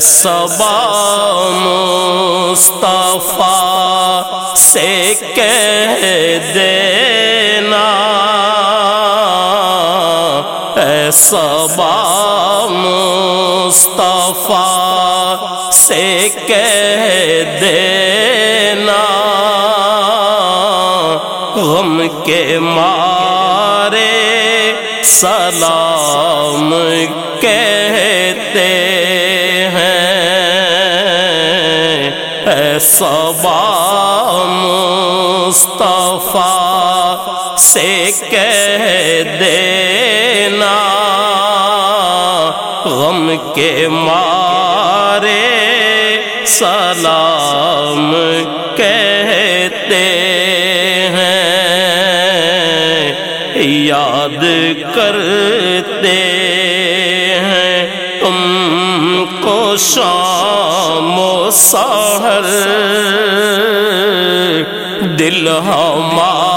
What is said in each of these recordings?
صبا مصطفیٰ سے کہہ دینا۔ اے صبا مصطفیٰ سے کہہ دینا۔ غم کے مارے سلام کہتے سے کہہ دینا، غم کے مارے سلام کہتے ہیں، یاد کرتے ہیں تم کو شام و سہر دل ہمارے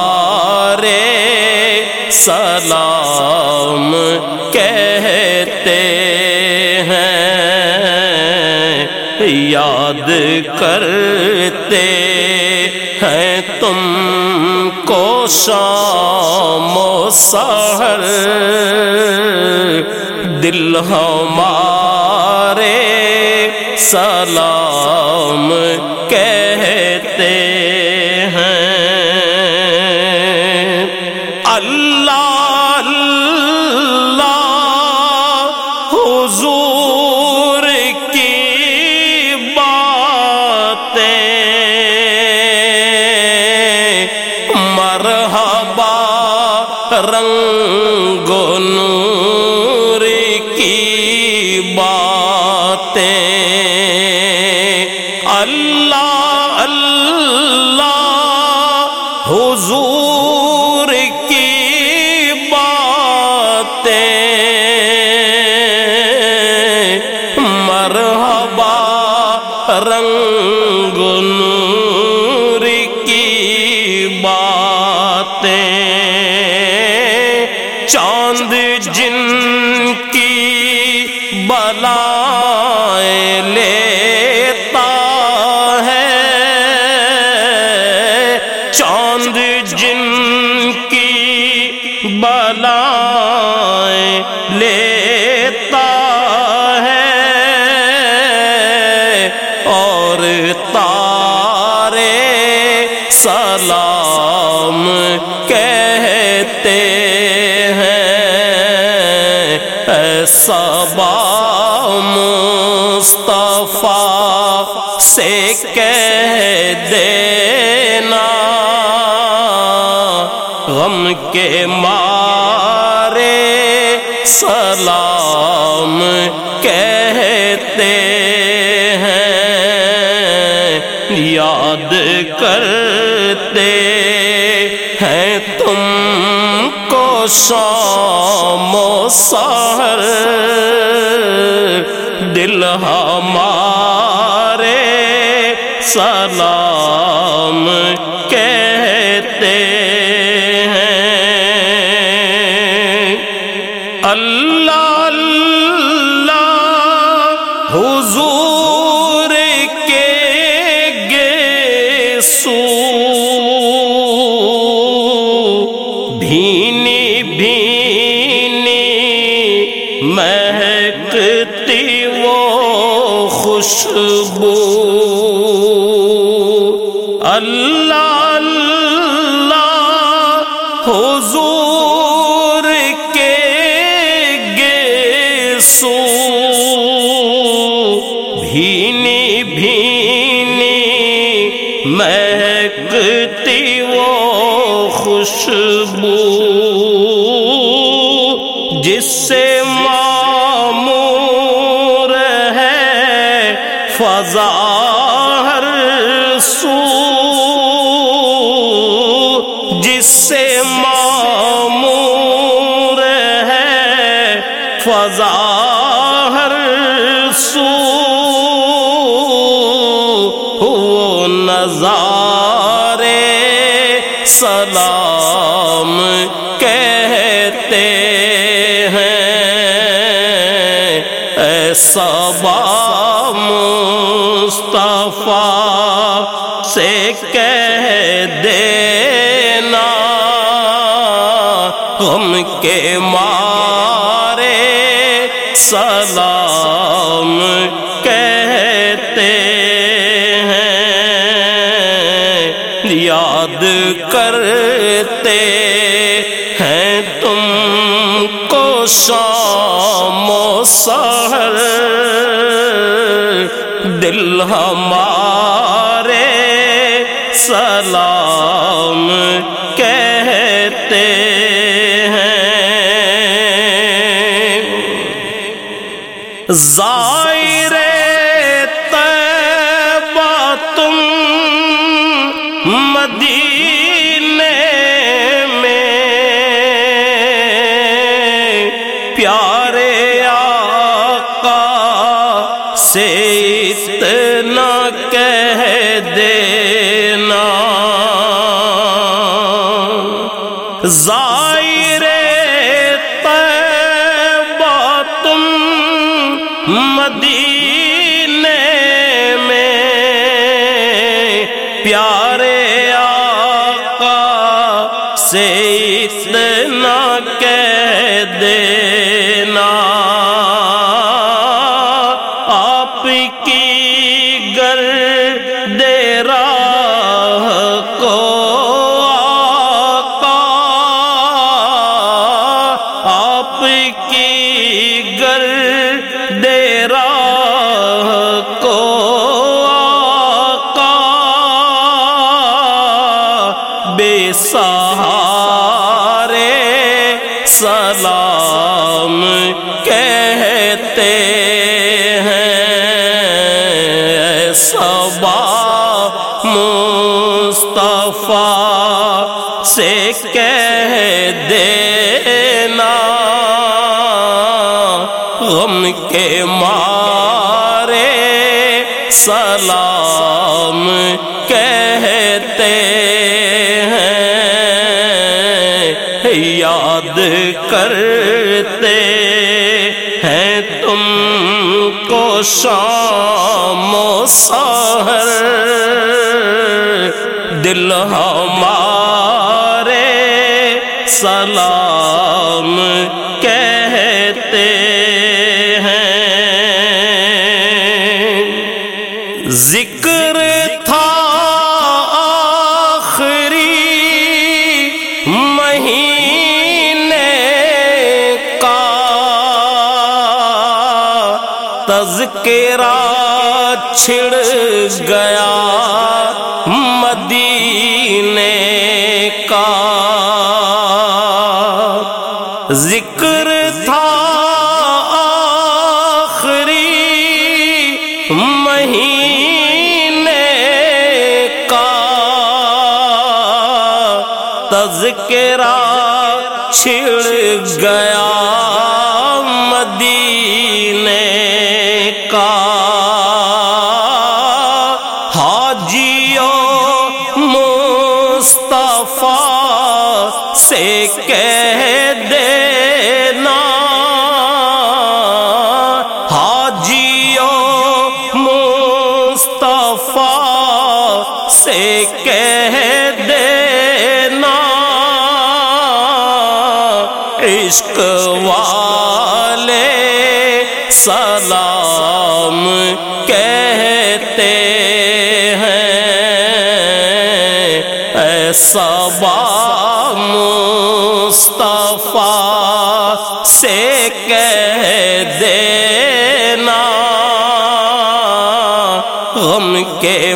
سلام کہتے ہیں، یاد کرتے ہیں تم کو شام و سہر دل ہمارے سلام کہتے رنگ نور کی باتیں۔ چاند جن کی بلائیں لیتا ہے۔ چاند جن کی بلائیں صبا مصطفیٰ سے کہہ دینا۔ غم کے مارے سلام کہتے ہیں یاد کرتے شام و سہر دل ہمارے سلام کہتے ہیں۔ اللہ اللہ حضور کے گیسو بھینی بھینی خوشبو اللہ اللہ حضور کے گے سو ہر سو جس سے معمور ہے فضا ہر سو وہ نظارے سلام کے مارے سلام کہتے ہیں، یاد کرتے ہیں تم کو شام و سہر دل ہمارے سلام ظاہر طیبہ تم مدینے میں پیارے آقا سے اتنا کہہ دینا۔ ظاہر کہہ دینا، غم کے مارے سلام کہتے ہیں، یاد کرتے ہیں تم کو شام و سحر۔ دل ہمارے سلام کہتے ہیں۔ ذکر تھا آخری مہینے کا۔ تذکرہ چھڑ گیا۔ گیا عشق والے سلام کہتے ہیں۔ ایسا با مصطفیٰ سے کہہ دینا۔ غم کے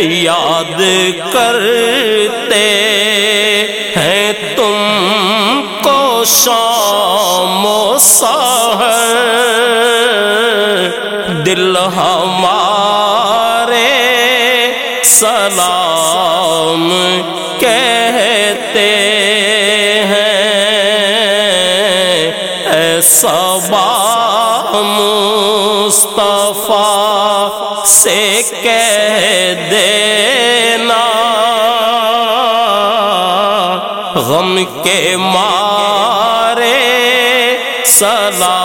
یاد کرتے ہیں تم کو شام و سحر۔ دل ہمارے سلام کہتے ہیں۔ ایسا با مصطفیٰ سے کہہ کے مارے سلام